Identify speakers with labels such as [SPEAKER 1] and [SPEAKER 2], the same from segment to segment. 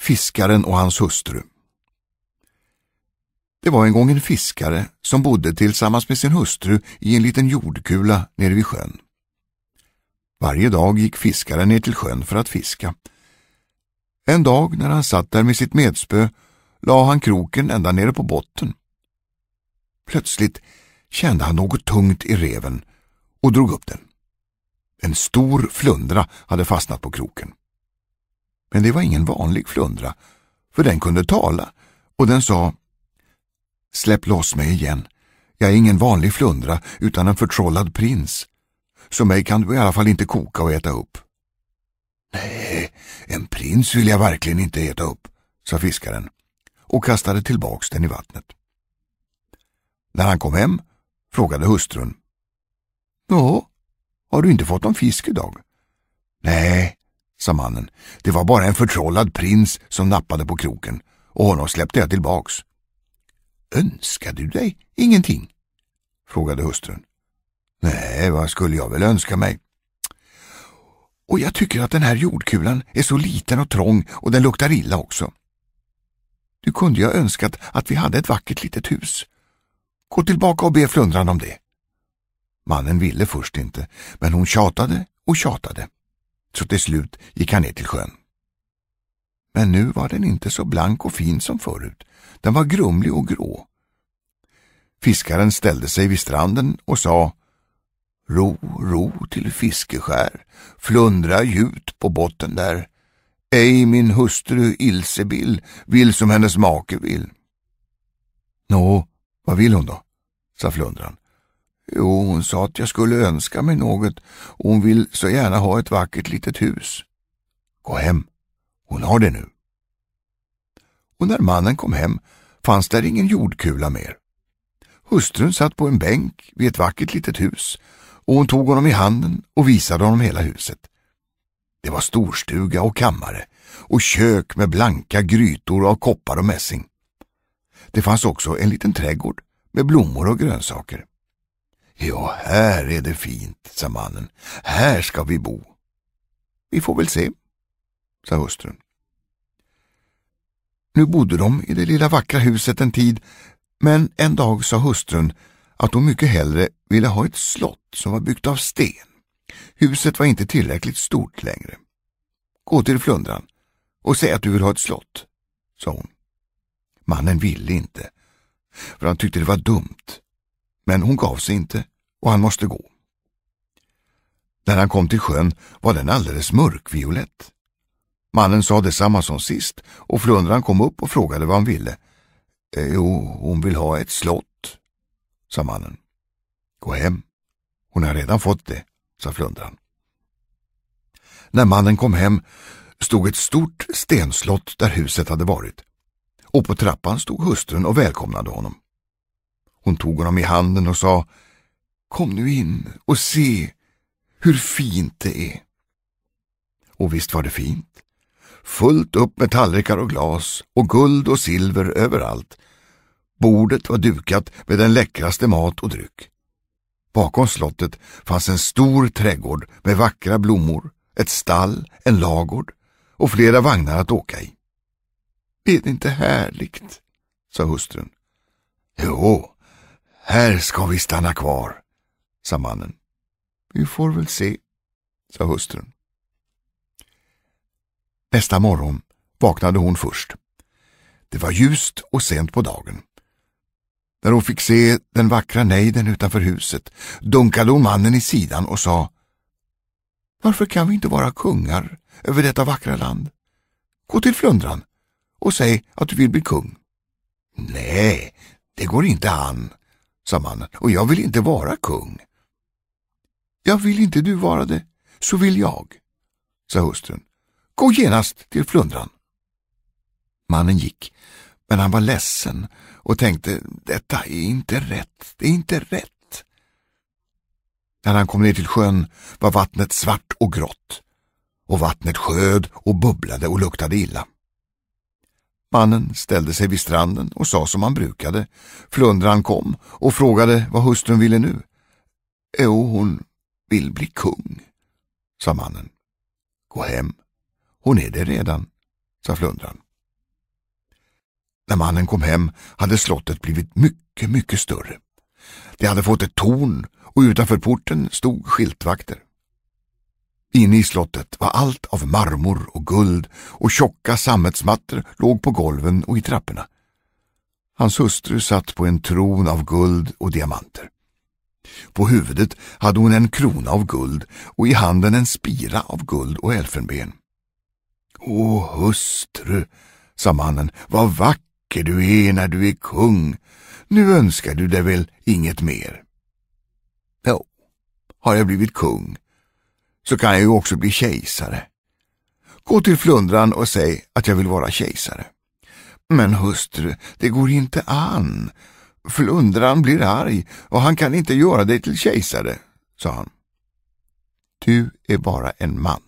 [SPEAKER 1] Fiskaren och hans hustru Det var en gång en fiskare som bodde tillsammans med sin hustru i en liten jordkula nere vid sjön. Varje dag gick fiskaren ner till sjön för att fiska. En dag när han satt där med sitt medspö la han kroken ända nere på botten. Plötsligt kände han något tungt i reven och drog upp den. En stor flundra hade fastnat på kroken. Men det var ingen vanlig flundra, för den kunde tala och den sa Släpp loss mig igen. Jag är ingen vanlig flundra utan en förtrollad prins. Så mig kan du i alla fall inte koka och äta upp. Nej, en prins vill jag verkligen inte äta upp, sa fiskaren och kastade tillbaks den i vattnet. När han kom hem frågade hustrun. Ja, har du inte fått någon fisk idag? Nej, sa mannen. Det var bara en förtrollad prins som nappade på kroken och honom släppte jag tillbaks. Önskar du dig ingenting? frågade hustrun. Nej, vad skulle jag väl önska mig? Och jag tycker att den här jordkulan är så liten och trång och den luktar illa också. Du kunde ju ha önskat att vi hade ett vackert litet hus. Gå tillbaka och be flundran om det. Mannen ville först inte, men hon tjatade och tjatade. Så till slut gick han ner till sjön. Men nu var den inte så blank och fin som förut. Den var grumlig och grå. Fiskaren ställde sig vid stranden och sa Ro, ro till fiskeskär, flundra djupt på botten där. Ej min hustru Ilsebill vill som hennes make vill. Nå, vad vill hon då? sa flundran. Jo, hon sa att jag skulle önska mig något och hon vill så gärna ha ett vackert litet hus. Gå hem, hon har det nu. Och när mannen kom hem fanns där ingen jordkula mer. Hustrun satt på en bänk vid ett vackert litet hus och hon tog honom i handen och visade honom hela huset. Det var storstuga och kammare och kök med blanka grytor av koppar och mässing. Det fanns också en liten trädgård med blommor och grönsaker. Ja, här är det fint, sa mannen. Här ska vi bo. Vi får väl se, sa hustrun. Nu bodde de i det lilla vackra huset en tid, men en dag sa hustrun att hon mycket hellre ville ha ett slott som var byggt av sten. Huset var inte tillräckligt stort längre. Gå till flundran och säg att du vill ha ett slott, sa hon. Mannen ville inte, för han tyckte det var dumt. Men hon gav sig inte och han måste gå. När han kom till sjön var den alldeles mörkviolett. Mannen sa detsamma som sist och flundran kom upp och frågade vad han ville. Eh, jo, hon vill ha ett slott, sa mannen. Gå hem. Hon har redan fått det, sa flundran. När mannen kom hem stod ett stort stenslott där huset hade varit och på trappan stod hustrun och välkomnade honom. Hon tog honom i handen och sa Kom nu in och se hur fint det är. Och visst var det fint. Fullt upp med tallrikar och glas och guld och silver överallt. Bordet var dukat med den läckraste mat och dryck. Bakom slottet fanns en stor trädgård med vackra blommor, ett stall, en lagård och flera vagnar att åka i. Är det inte härligt? sa hustrun. Jo, här ska vi stanna kvar, sa mannen. Vi får väl se, sa hustrun. Nästa morgon vaknade hon först. Det var ljust och sent på dagen. När hon fick se den vackra nejden utanför huset dunkade hon mannen i sidan och sa Varför kan vi inte vara kungar över detta vackra land? Gå till flundran och säg att du vill bli kung. Nej, det går inte an, sa mannen, och jag vill inte vara kung. Jag vill inte du vara det, så vill jag, sa hustrun. Gå genast till flundran. Mannen gick, men han var ledsen och tänkte, detta är inte rätt, det är inte rätt. När han kom ner till sjön var vattnet svart och grått och vattnet sjöd och bubblade och luktade illa. Mannen ställde sig vid stranden och sa som han brukade. Flundran kom och frågade vad hustrun ville nu. Jo, hon vill bli kung, sa mannen. Gå hem, hon är det redan, sa flundran. När mannen kom hem hade slottet blivit mycket, mycket större. Det hade fått ett torn och utanför porten stod skiltvakter. Inne i slottet var allt av marmor och guld och tjocka sammetsmattor låg på golven och i trapporna. Hans hustru satt på en tron av guld och diamanter. På huvudet hade hon en krona av guld och i handen en spira av guld och elfenben. Åh, hustru, sa mannen, vad vacker du är när du är kung. Nu önskar du dig väl inget mer? Jo, har jag blivit kung så kan jag ju också bli kejsare. Gå till flundran och säg att jag vill vara kejsare. Men hustru, det går inte an. Flundran blir arg och han kan inte göra dig till kejsare, sa han. Du är bara en man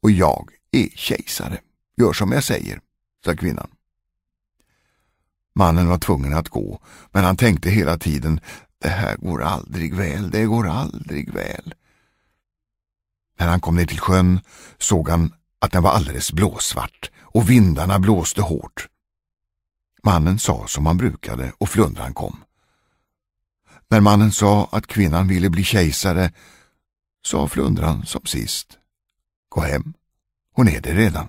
[SPEAKER 1] och jag är kejsare. Gör som jag säger, sa kvinnan. Mannen var tvungen att gå, men han tänkte hela tiden, det här går aldrig väl, det går aldrig väl. När han kom ner till sjön såg han att den var alldeles blåsvart och vindarna blåste hårt. Mannen sa som han brukade och flundran kom. När mannen sa att kvinnan ville bli kejsare sa flundran som sist. Gå hem, hon är det redan.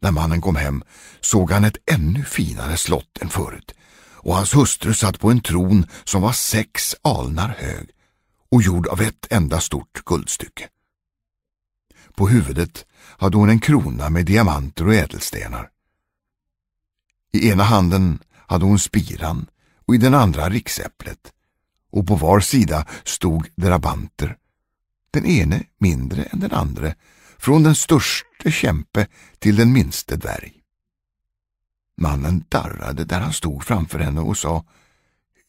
[SPEAKER 1] När mannen kom hem såg han ett ännu finare slott än förut och hans hustru satt på en tron som var sex alnar hög och gjord av ett enda stort guldstycke. På huvudet hade hon en krona med diamanter och ädelstenar. I ena handen hade hon spiran och i den andra riksäpplet och på var sida stod drabanter, den ene mindre än den andra, från den störste kämpe till den minste dvärg. Mannen darrade där han stod framför henne och sa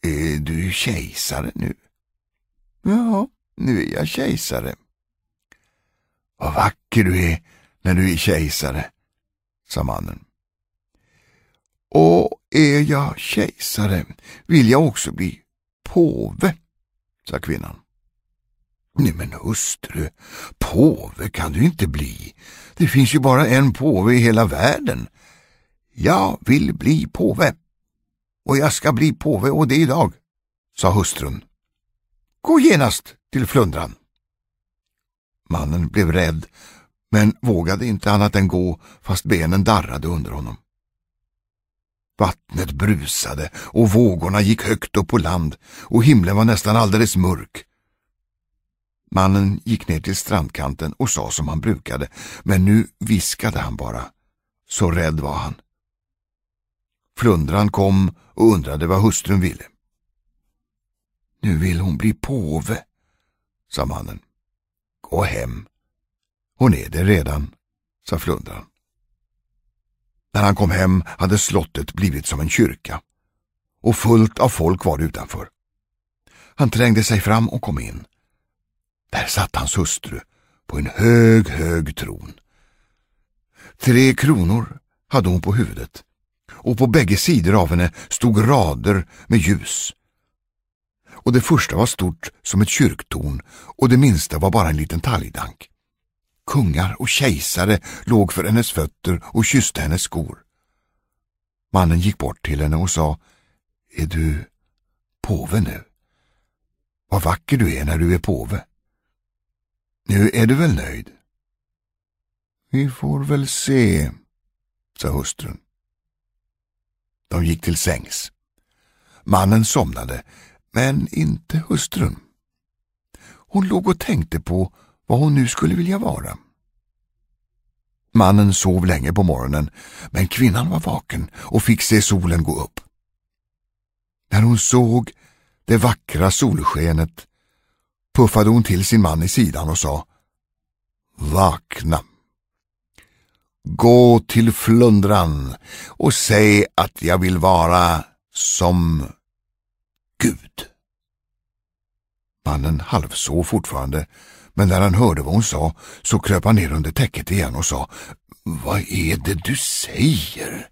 [SPEAKER 1] Är du kejsare nu? Ja, nu är jag kejsare. Vad vacker du är när du är kejsare, sa mannen. Och är jag kejsare vill jag också bli påve, sa kvinnan. Nej men hustru, påve kan du inte bli. Det finns ju bara en påve i hela världen. Jag vill bli påve. Och jag ska bli påve och det idag, sa hustrun. Gå genast till flundran. Mannen blev rädd, men vågade inte annat än gå fast benen darrade under honom. Vattnet brusade och vågorna gick högt upp på land och himlen var nästan alldeles mörk. Mannen gick ner till strandkanten och sa som han brukade, men nu viskade han bara. Så rädd var han. Flundran kom och undrade vad hustrun ville. Nu vill hon bli påve, sa mannen. Gå hem. Hon är det redan, sa flundran. När han kom hem hade slottet blivit som en kyrka och fullt av folk var det utanför. Han trängde sig fram och kom in. Där satt hans hustru på en hög, hög tron. Tre kronor hade hon på huvudet och på bägge sidor av henne stod rader med ljus och det första var stort som ett kyrktorn och det minsta var bara en liten talgdank. Kungar och kejsare låg för hennes fötter och kysste hennes skor. Mannen gick bort till henne och sa Är du påve nu? Vad vacker du är när du är påve. Nu är du väl nöjd? Vi får väl se, sa hustrun. De gick till sängs. Mannen somnade men inte hustrun. Hon låg och tänkte på vad hon nu skulle vilja vara. Mannen sov länge på morgonen, men kvinnan var vaken och fick se solen gå upp. När hon såg det vackra solskenet puffade hon till sin man i sidan och sa Vakna! Gå till flundran och säg att jag vill vara som Gud. Mannen halvsov fortfarande, men när han hörde vad hon sa så kröp han ner under täcket igen och sa Vad är det du säger?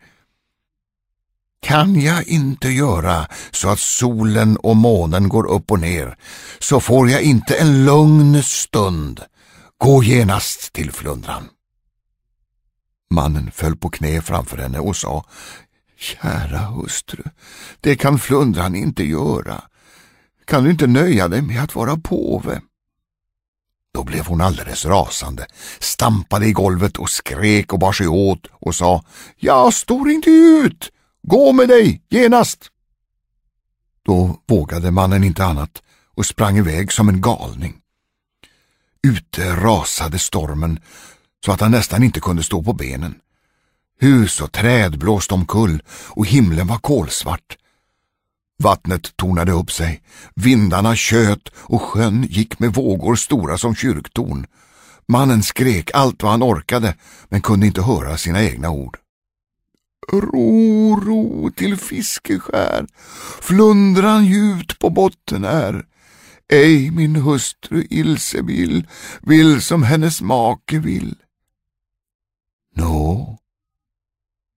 [SPEAKER 1] Kan jag inte göra så att solen och månen går upp och ner så får jag inte en lugn stund. Gå genast till flundran. Mannen föll på knä framför henne och sa Kära hustru, det kan flundran inte göra. Kan du inte nöja dig med att vara påve? Då blev hon alldeles rasande, stampade i golvet och skrek och bar sig åt och sa Jag står inte ut! Gå med dig, genast! Då vågade mannen inte annat och sprang iväg som en galning. Ute rasade stormen så att han nästan inte kunde stå på benen. Hus och träd blåste omkull och himlen var kolsvart. Vattnet tornade upp sig, vindarna tjöt och sjön gick med vågor stora som kyrktorn. Mannen skrek allt vad han orkade men kunde inte höra sina egna ord. Ro, ro till fiskeskär, flundran djupt på botten är. Ej min hustru Ilse vill, vill som hennes make vill. Nå,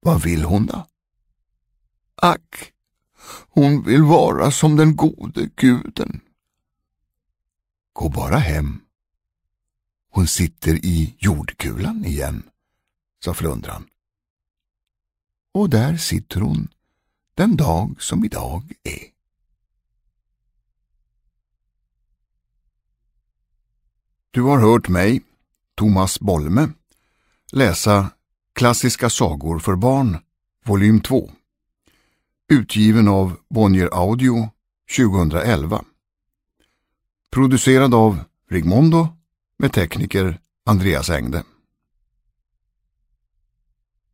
[SPEAKER 1] vad vill hon då? Ack, hon vill vara som den gode guden. Gå bara hem. Hon sitter i jordkulan igen, sa flundran. Och där sitter hon den dag som idag är. Du har hört mig, Thomas Bolme, läsa Klassiska sagor för barn, volym 2. Utgiven av Bonnier Audio 2011. Producerad av Rigmondo med tekniker Andreas Engde.